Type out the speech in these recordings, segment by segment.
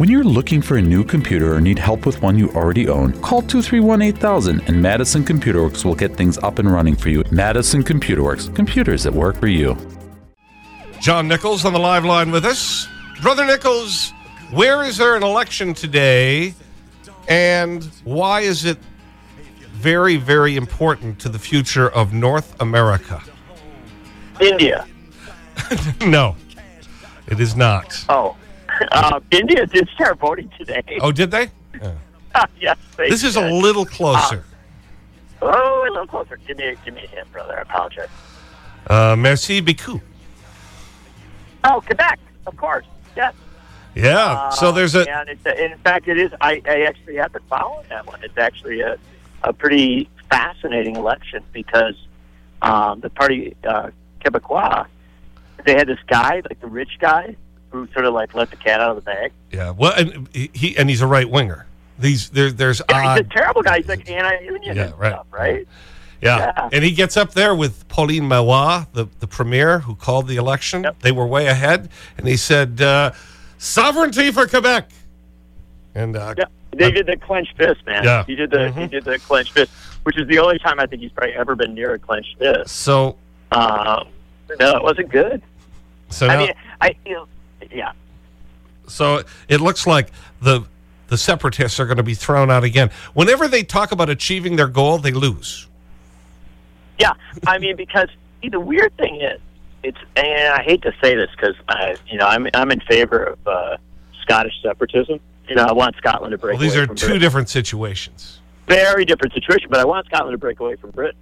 When you're looking for a new computer or need help with one you already own, call 231 8000 and Madison Computer Works will get things up and running for you. Madison Computer Works, computers that work for you. John Nichols on the live line with us. Brother Nichols, where is there an election today and why is it very, very important to the future of North America? India. no, it is not. Oh. Uh, India did start voting today. Oh, did they? yes, they This is a little closer. Oh, a little closer. Give me, give me a hint, brother. I apologize. Uh, merci beaucoup. Oh, Quebec, of course. Yes. Yeah, so there's a... And it's, in fact, it is. I, I actually have been following that one. It's actually a, a pretty fascinating election because um, the party, uh, Quebecois, they had this guy, like the rich guy, who sort of like let the cat out of the bag. Yeah, well, and, he, and he's a right winger. These, there, there's Yeah, he's a terrible guy. He's like anti-union Yeah, right. stuff, right? Yeah. Yeah. And he gets up there with Pauline Marois, the, the premier who called the election. Yep. They were way ahead. And he said, uh, sovereignty for Quebec. And uh, Yeah, they did the clenched fist, man. Yeah. he did the he did the clenched fist, which is the only time I think he's probably ever been near a clenched fist. so, Um, no, it wasn't good. so, I now, mean, I feel, yeah, so it looks like the, the separatists are going to be thrown out again. Whenever they talk about achieving their goal, they lose. yeah. I mean, because see, the weird thing is, it's and I hate to say this because I, you know, I'm I'm in favor of uh, Scottish separatism. You know, I want Scotland to break. Away. Well, these are two Britain. different situations. very different situation, but I want Scotland to break away from Britain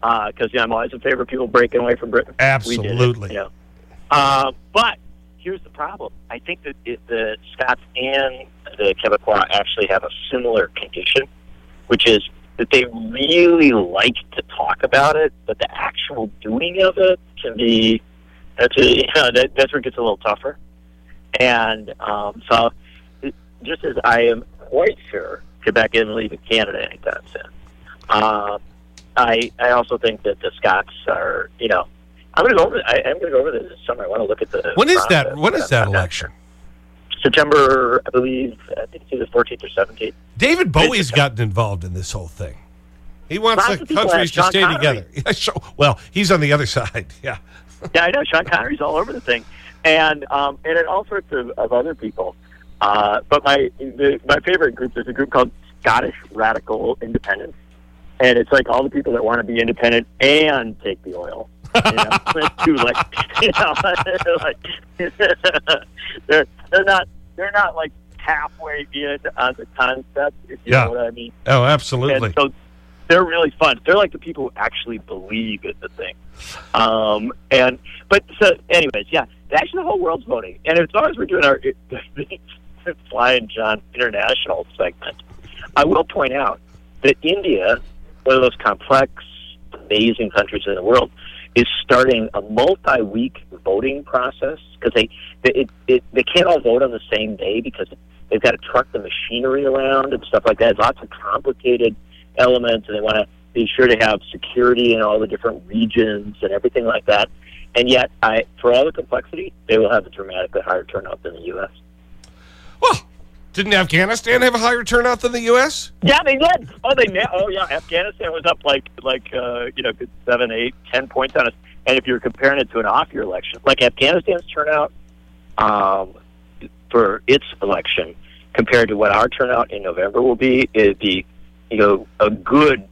because you know, I'm always in favor of people breaking away from Britain. Did it, Absolutely. you know. Uh, but here's the problem. I think that the Scots and the Quebecois actually have a similar condition, which is that they really like to talk about it, but the actual doing of it can be that's a, you know, that, that's where it gets a little tougher. And um, so, just as I am quite sure Quebec isn't leaving Canada anytime soon, uh, I I also think that the Scots are you know I'm going to go over. I, I'm going to go over this this summer. I want to look at the. When is that? When is that election? September, I believe. I think it's either 14th or 17th. David Bowie's gotten involved in this whole thing. He wants Lots the countries to stay Connery. together. Well, he's on the other side. Yeah. Yeah, I know. Sean Connery's all over the thing, and um, and all sorts of, of other people. Uh, but my the, my favorite group is a group called Scottish Radical Independence, and it's like all the people that want to be independent and take the oil. You know, too like you know, like they're they're not they're not like halfway in on the concept. If you Yeah. know what I mean. Oh, absolutely. And so they're really fun. They're like the people who actually believe in the thing. Um, and but so, anyways, yeah. Actually, the whole world's voting. And as long as we're doing our Flying John International segment, I will point out that India, one of those complex, amazing countries in the world, is starting a multi-week voting process because they they, it, it, they can't all vote on the same day because they've got to truck the machinery around and stuff like that. Lots of complicated elements, and they want to be sure to have security in all the different regions and everything like that. And yet, I, for all the complexity, they will have a dramatically higher turnout than the U.S. well, didn't Afghanistan have a higher turnout than the U.S.? Yeah, they did. Oh, they oh yeah. Afghanistan was up like like uh, you know seven, eight, ten points on us. And if you're comparing it to an off-year election, like Afghanistan's turnout um, for its election compared to what our turnout in November will be, it'd be you know a good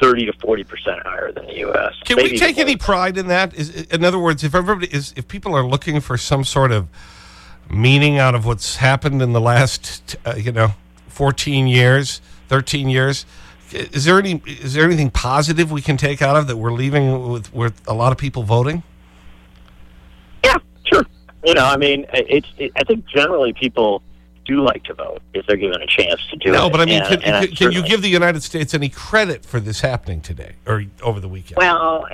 thirty to forty percent higher than the U.S. Can Maybe we take any pride in that? Is, in other words, if everybody is, if people are looking for some sort of meaning out of what's happened in the last, uh, you know, 14 years, 13 years, is there any, is there anything positive we can take out of that we're leaving with, with a lot of people voting? Yeah, sure. You know, I mean, it's. It, I think generally people do like to vote if they're given a chance to do it. No, but I mean, And- can, and can you give the United States any credit for this happening today or over the weekend? Well,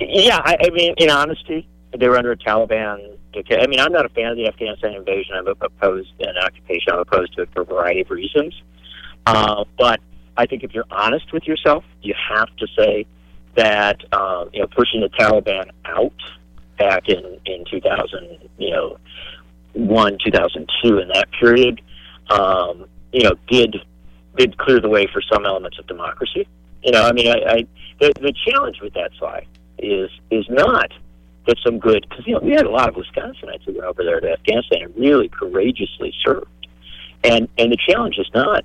yeah. I, I mean, in honesty, they were under a Taliban. I mean, I'm not a fan of the Afghanistan invasion. I'm opposed an occupation. I'm opposed to it for a variety of reasons. Uh, but I think if you're honest with yourself, you have to say that um, you know pushing the Taliban out back in in 2000, you know, one 2002 in that period um, you know, did did clear the way for some elements of democracy. You know, I mean, I, I the, the challenge with that slide is is not that some good because you know we had a lot of Wisconsinites who went over there to Afghanistan and really courageously served, and and the challenge is not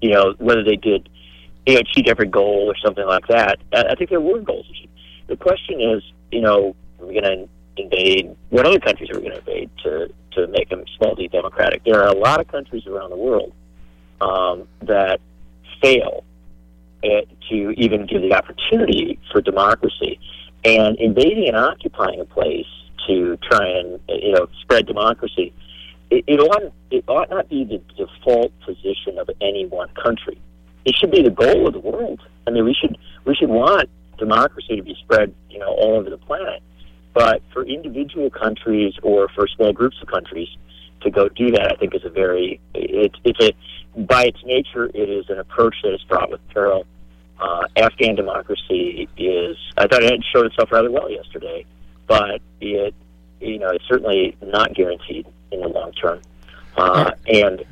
you know whether they did you know achieve every goal or something like that. I, I think there were goals achieved. The question is, you know, are we're going to invade what other countries are we going to invade to to make them small-d democratic? There are a lot of countries around the world um, that fail uh, to even give the opportunity for democracy. And invading and occupying a place to try and you know spread democracy, it, it ought it ought not be the default position of any one country. It should be the goal of the world. I mean, we should we should want democracy to be spread you know all over the planet. But for individual countries or for small groups of countries to go do that, I think is a very it, it's a by its nature it is an approach that is fraught with peril. Uh, Afghan democracy is I thought it showed itself rather well yesterday, but it you know it's certainly not guaranteed in the long term. Uh, and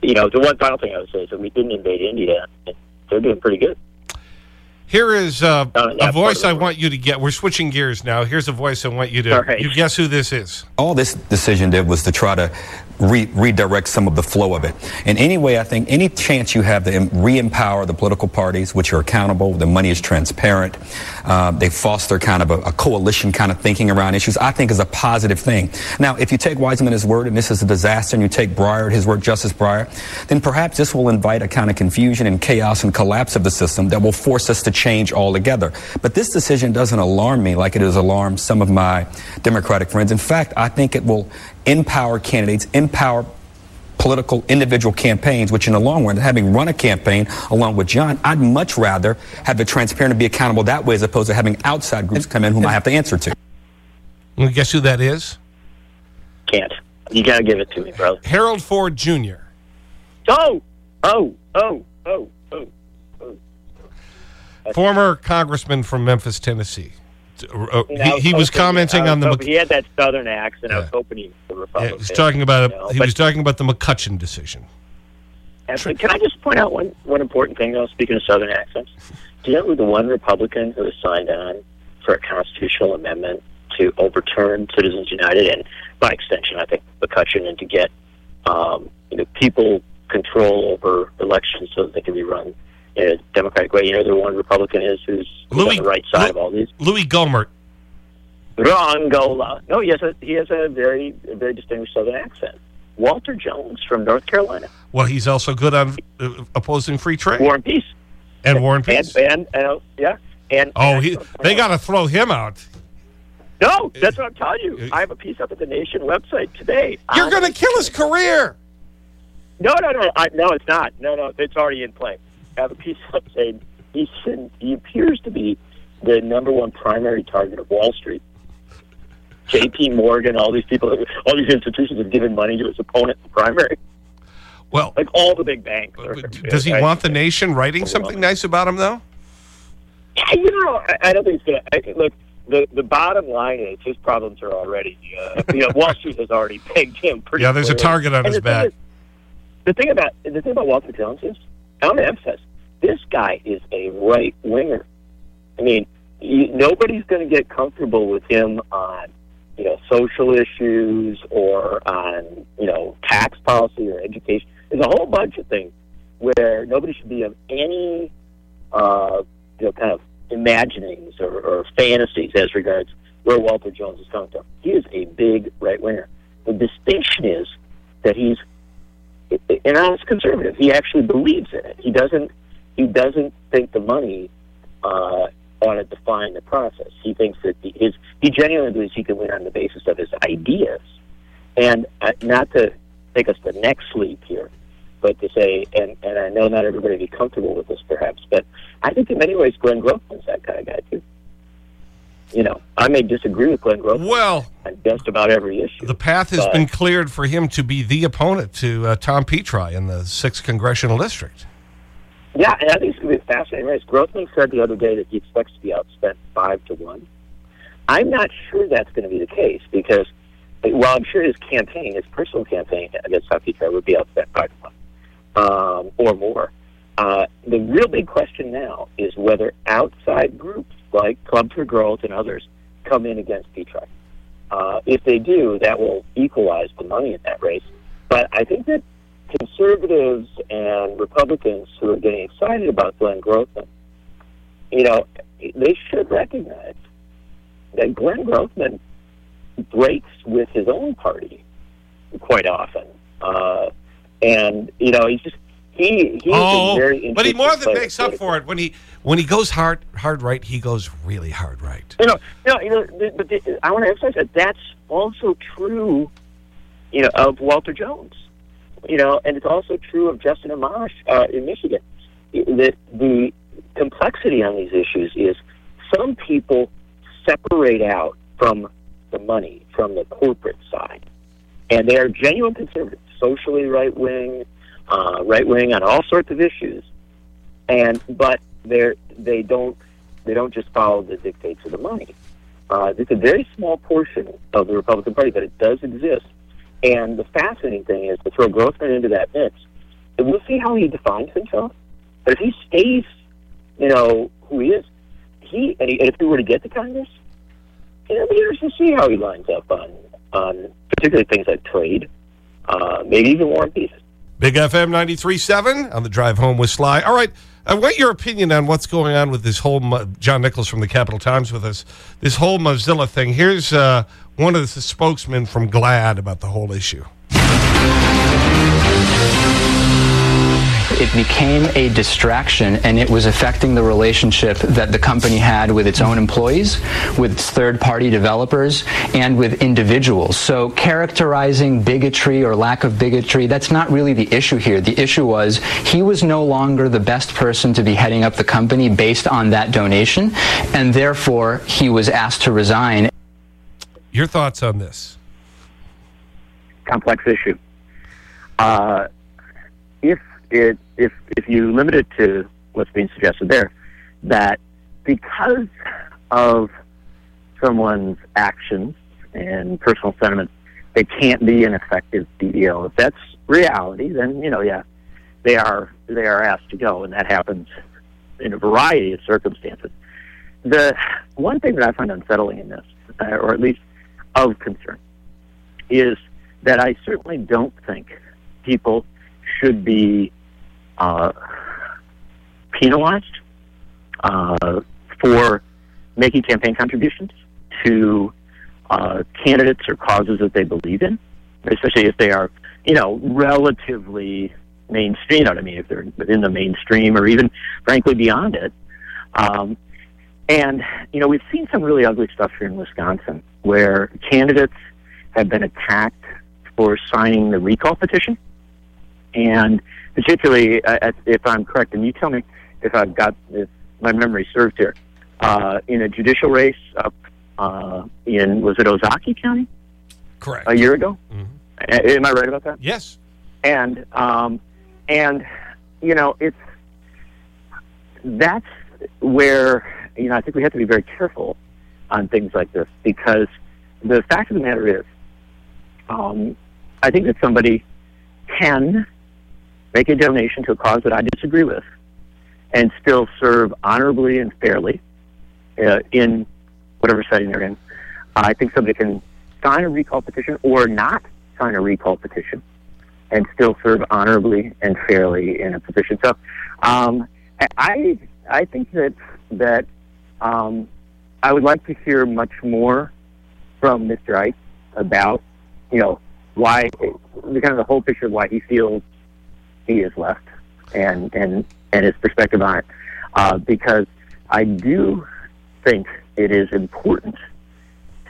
you know the one final thing I would say is that we didn't invade India. They're doing pretty good. Here is uh, a voice I want you to get. We're switching gears now. Here's a voice I want you to. Right. You guess who this is? All this decision did was to try to re redirect some of the flow of it. And anyway, I think any chance you have to re-empower the political parties, which are accountable, the money is transparent, uh, they foster kind of a, a, coalition kind of thinking around issues, I think is a positive thing. Now, if you take Wiseman his word, and this is a disaster, and you take Breyer at his word, Justice Breyer, then perhaps this will invite a kind of confusion and chaos and collapse of the system that will force us to change altogether. But this decision doesn't alarm me like it has alarmed some of my Democratic friends. In fact, I think it will empower candidates, empower political individual campaigns, which in the long run, having run a campaign along with John, I'd much rather have the transparent and be accountable that way as opposed to having outside groups come in whom I have to answer to. Well, guess who that is? Can't. You got to give it to me, bro. Harold Ford Jr. Oh, oh, oh, oh, oh, oh. Former congressman from Memphis, Tennessee. Uh, he, he was commenting on the. He had that southern accent. Yeah. I was hoping he was Republican. Yeah, he's talking about. You know, he was talking about the McCutcheon decision. Actually, Can I just point out one one important thing though? Speaking of southern accents, do you know who the one Republican who signed on for a constitutional amendment to overturn Citizens United and, by extension, I think McCutcheon, and to get um, you know people control over elections so that they can be run in a democratic way. You know, the one Republican is who's, who's Louis, on the right side Lu of all these. Louie Gohmert. Ron Gola. No, he has a he has a very a very distinguished Southern accent. Walter Jones from North Carolina. Well, he's also good on uh, opposing free trade. War and Peace. And War and Peace. And, and uh, yeah. And, oh, he, they got to throw him out. No, that's what I'm telling you. I have a piece up at the Nation website today. You're going to kill his career. No, no, no. I, no, it's not. No, no, it's already in play have a piece up saying he, he appears to be the number one primary target of Wall Street. J.P. Morgan, all these people, all these institutions have given money to his opponent in the primary. Well, like all the big banks. Are, does he want the nation writing something nice about him, though? Yeah, you know, I, I don't think he's going to. Look, the the bottom line is his problems are already. Uh, you know, Wall Street has already pegged him pretty. Yeah, there's clearly. a target on and his back. Is, the thing about the thing about Walter Jones is I want to emphasize this guy is a right winger. I mean, you, nobody's going to get comfortable with him on you know social issues or on you know tax policy or education. There's a whole bunch of things where nobody should be of any uh, you know kind of imaginings or, or fantasies as regards where Walter Jones is coming from. He is a big right winger. The distinction is that he's an honest conservative. He actually believes in it. He doesn't. He doesn't think the money uh, ought to define the process. He thinks that the, his. He genuinely believes he can win on the basis of his ideas, and uh, not to take us to next leap here, but to say, and and I know not everybody be comfortable with this, perhaps, but I think in many ways Glenn Grothman's that kind of guy too you know, I may disagree with Glenn Grothman well, on just about every issue. The path has been cleared for him to be the opponent to uh, Tom Petri in the 6th Congressional District. Yeah, and I think it's going to be a fascinating race. Grothman said the other day that he expects to be outspent 5 to 1. I'm not sure that's going to be the case because while I'm sure his campaign, his personal campaign against Petri would be outspent 5 to 1, um, or more. Uh, the real big question now is whether outside groups like Club for Growth and others come in against Petri. Uh, if they do, that will equalize the money in that race. But I think that conservatives and Republicans who are getting excited about Glenn Grothman, you know, they should recognize that Glenn Grothman breaks with his own party quite often. Uh, and, you know, he's just, he, he's oh, very but he more than makes up for it when he when he goes hard hard right. He goes really hard right. You know, you know, you know but the, I want to emphasize that that's also true, you know, of Walter Jones. You know, and it's also true of Justin Amash uh, in Michigan. That the complexity on these issues is some people separate out from the money, from the corporate side, and they are genuine conservatives, socially right wing, uh, right wing on all sorts of issues, and but they they don't they don't just follow the dictates of the money. Uh, it's a very small portion of the Republican Party, but it does exist. And the fascinating thing is to throw Grothman into that mix. And we'll see how he defines himself. But if he stays, you know, who he is, he and, he, and if he were to get to Congress, it'll be interesting to see how he lines up on on particularly things like trade, uh, maybe even war and peace. Big FM 93.7 on the drive home with Sly. All right. I want your opinion on what's going on with this whole, John Nichols from the Capital Times with us, this whole Mozilla thing. Here's uh, one of the spokesmen from GLAAD about the whole issue. It became a distraction and it was affecting the relationship that the company had with its own employees, with third party developers, and with individuals. So characterizing bigotry or lack of bigotry, that's not really the issue here. The issue was he was no longer the best person to be heading up the company based on that donation, and therefore he was asked to resign. Your thoughts on this? Complex issue. Uh, if it if if you limit it to what's being suggested there, that because of someone's actions and personal sentiments, they can't be an effective CEO. If that's reality, then you know, yeah, they are they are asked to go, and that happens in a variety of circumstances. The one thing that I find unsettling in this, uh, or at least of concern, is that I certainly don't think people should be uh, penalized uh, for making campaign contributions to uh, candidates or causes that they believe in, especially if they are, you know, relatively mainstream. You know what I mean? If they're in the mainstream or even, frankly, beyond it. Um, and, you know, we've seen some really ugly stuff here in Wisconsin where candidates have been attacked for signing the recall petition. And particularly uh, if I'm correct, and you tell me if I've got if my memory served here, uh, in a judicial race up uh, in was it Ozaukee County? Correct. A year ago. Mm-hmm. Am I right about that? Yes. And um, and you know it's that's where you know I think we have to be very careful on things like this because the fact of the matter is, um, I think that somebody can make a donation to a cause that I disagree with, and still serve honorably and fairly uh, in whatever setting they're in. I think somebody can sign a recall petition or not sign a recall petition and still serve honorably and fairly in a position. So, um, I I think that that um, I would like to hear much more from Mr. Eich about you know why the kind of the whole picture of why he feels he has left and and and his perspective on it, uh, because I do think it is important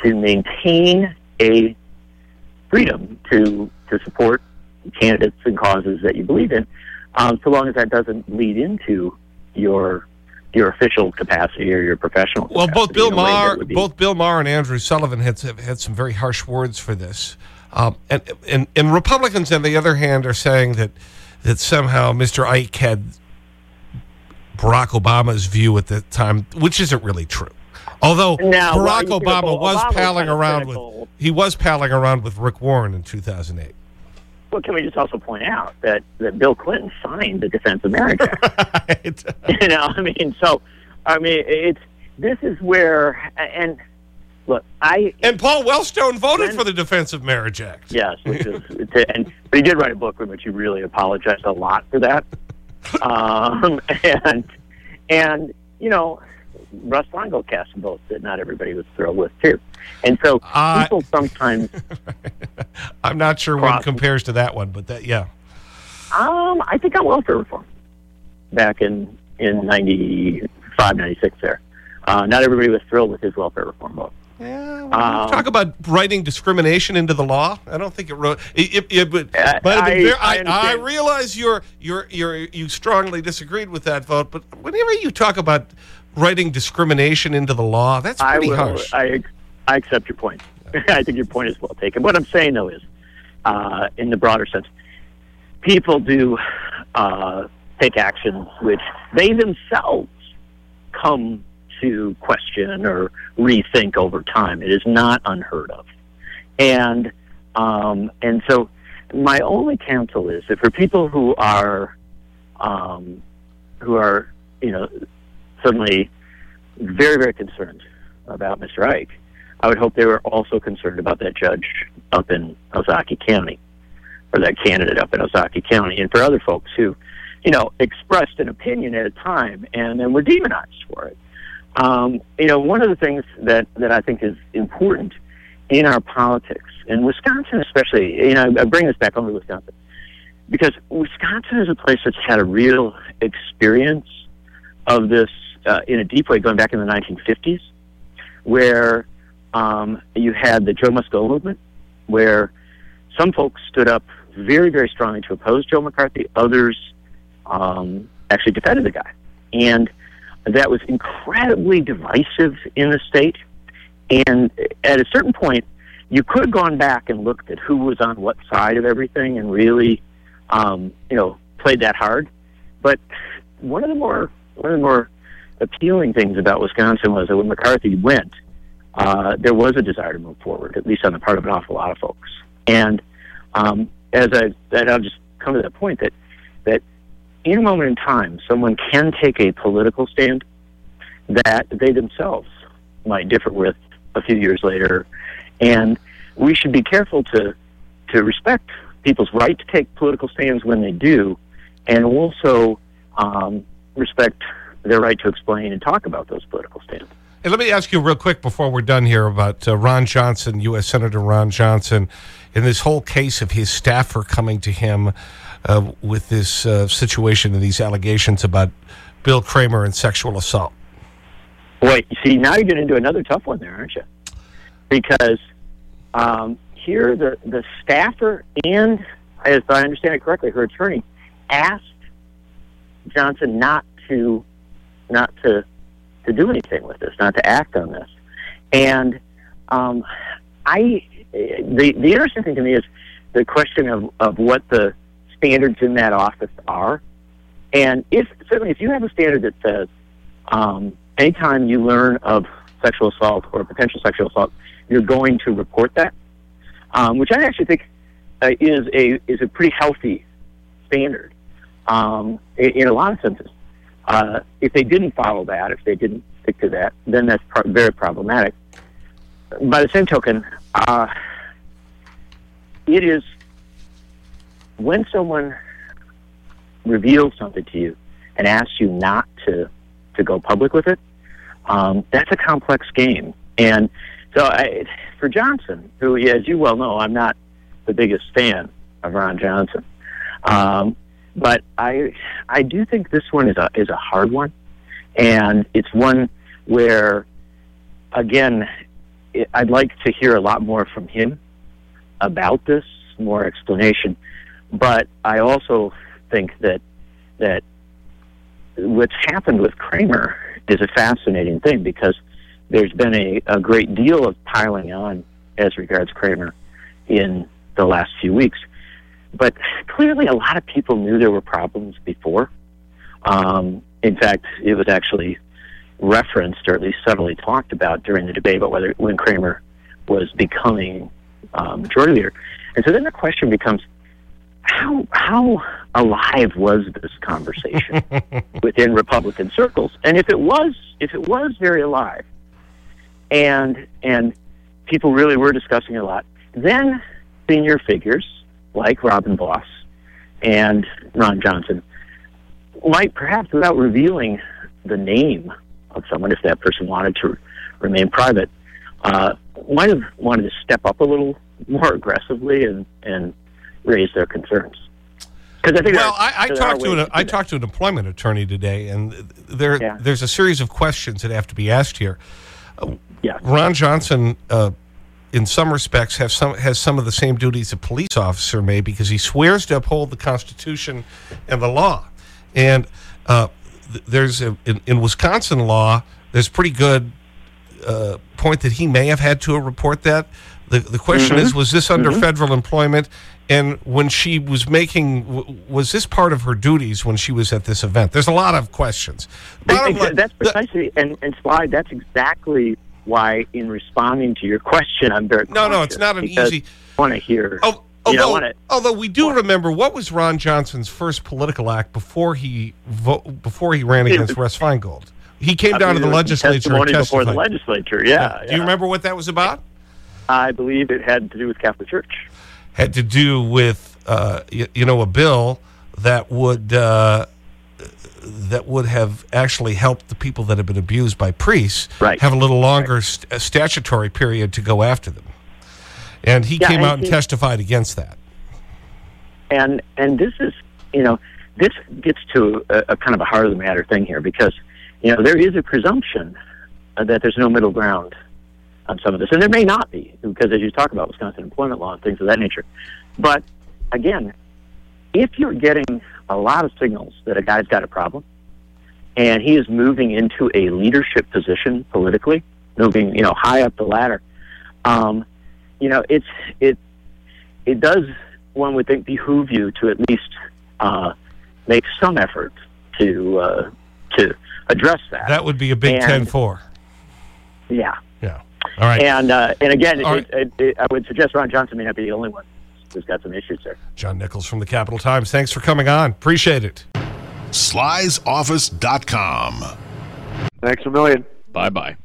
to maintain a freedom to to support candidates and causes that you believe in, um, so long as that doesn't lead into your your official capacity or your professional. Well, both Bill Maher, both Bill Maher and Andrew Sullivan had had some very harsh words for this, um, and, and and Republicans, on the other hand, are saying that that somehow Mr. Eich had Barack Obama's view at the time, which isn't really true. Although now, Barack Obama was Obama palling was around with he was palling around with Rick Warren in 2008. well, can we just also point out that, that Bill Clinton signed the Defense of Marriage Act? Right. you know, I mean, so, I mean, it's, this is where, and look, I, And Paul Wellstone voted When- for the Defense of Marriage Act. yes, which is, and, but he did write a book in which he really apologized a lot for that. Um, and, and, you know, Russ Longo cast some votes that not everybody was thrilled with, too. And so Uh, people sometimes, I'm not sure one Cross- compares to that one, but that, yeah. um, I think on welfare reform back in, in 95, 96 there. Uh, not everybody was thrilled with his welfare reform vote. Yeah, well, Um, talk about writing discrimination into the law. I don't think it wrote. It, it, it would, Uh, might have been I- very- I I, I, realize you're, you're, you're, you strongly disagreed with that vote, but whenever you talk about writing discrimination into the law, that's I pretty will, harsh. I, I accept your point. I think your point is well taken. What I'm saying, though, is uh, in the broader sense, people do uh, take actions which they themselves come to question or rethink over time. It is not unheard of, and um, and so my only counsel is that for people who are um, who are you know suddenly very very concerned about Mr. Eich, I would hope they were also concerned about that judge up in Ozaukee County, or that candidate up in Ozaukee County, and for other folks who, you know, expressed an opinion at a time and then were demonized for it. Um, you know, one of the things that, that I think is important in our politics, and Wisconsin especially, you know, I bring this back home to Wisconsin, because Wisconsin is a place that's had a real experience of this uh, in a deep way going back in the 1950s, where um, you had the Joe Must Go movement, where some folks stood up very, very strongly to oppose Joe McCarthy. Others um, actually defended the guy. And that was incredibly divisive in the state. And at a certain point, you could have gone back and looked at who was on what side of everything and really, um, you know, played that hard. But one of the more one of the more appealing things about Wisconsin was that when McCarthy went, uh, there was a desire to move forward, at least on the part of an awful lot of folks. And um, as I, and I'll just come to that point that that in a moment in time, someone can take a political stand that they themselves might differ with a few years later, and we should be careful to to respect people's right to take political stands when they do, and also um, respect their right to explain and talk about those political stands. And let me ask you real quick before we're done here about uh, Ron Johnson, U.S. Senator Ron Johnson, in this whole case of his staffer coming to him uh, with this uh, situation and these allegations about Bill Kramer and sexual assault. Wait, see, now you're getting into another tough one there, aren't you? Because um, here, the, the staffer and, as I understand it correctly, her attorney asked Johnson not to not to to do anything with this, not to act on this. And um, I, the the interesting thing to me is the question of of what the standards in that office are. And if certainly if you have a standard that says um, anytime you learn of sexual assault or potential sexual assault, you're going to report that, um, which I actually think uh, is a is a pretty healthy standard um, in, in a lot of senses. Uh, if they didn't follow that, if they didn't stick to that, then that's pro- very problematic. By the same token, uh, it is when someone reveals something to you and asks you not to to go public with it, um, that's a complex game. And so, I, for Johnson, who, as you well know, I'm not the biggest fan of Ron Johnson, um, but I I do think this one is a is a hard one, and it's one where, again, it, I'd like to hear a lot more from him about this, more explanation. But I also think that that what's happened with Kramer is a fascinating thing because there's been a, a great deal of piling on as regards Kramer in the last few weeks. But clearly, a lot of people knew there were problems before. Um, in fact, it was actually referenced, or at least subtly talked about during the debate about whether when Kramer was becoming um, majority leader. And so then the question becomes: how how alive was this conversation within Republican circles? And if it was if it was very alive, and and people really were discussing it a lot, then senior figures like Robin Vos and Ron Johnson might perhaps, without revealing the name of someone, if that person wanted to remain private, uh, might have wanted to step up a little more aggressively and and raise their concerns. Because I think well, I, I talked to an I talked to an employment attorney today, and there yeah. there's a series of questions that have to be asked here. Uh, yeah. Ron Johnson, uh, in some respects, have some has some of the same duties a police officer may because he swears to uphold the Constitution and the law, and uh, there's a, in, in, Wisconsin law there's pretty good uh, point that he may have had to report that. The, the question -hmm. is, was this under -hmm. federal employment? And when she was making, was this part of her duties when she was at this event? There's a lot of questions. that's precisely, and, and Sly, that's exactly why in responding to your question, I'm very No, no, it's not an easy. I want to hear. Oh, although, you know, although we do remember, what was Ron Johnson's first political act before he, before he ran against Russ Feingold? He came down to the legislature testified. before the legislature, yeah. Do you remember what that was about? I believe it had to do with Catholic Church. Had to do with, uh, you, you, know, a bill that would, uh, that would have actually helped the people that have been abused by priests right. have a little longer right. st statutory period to go after them. And he yeah, came and out and testified against that. And, and this is, you know, this gets to a, a kind of a heart of the matter thing here because – you know, there is a presumption that there's no middle ground on some of this. And there may not be, because as you talk about Wisconsin employment law and things of that nature. But again, if you're getting a lot of signals that a guy's got a problem and he is moving into a leadership position politically, moving, you know, high up the ladder, um, you know, it's, it, it does, one would think, behoove you to at least uh, make some effort to, uh, to address that. That would be a Big Ten four. Yeah. Yeah. All right. And uh, and again, it, it, it, I would suggest Ron Johnson may not be the only one who's got some issues there. John Nichols from the Capital Times. Thanks for coming on. Appreciate it. Sly'sOffice.com. Thanks a million. Bye bye.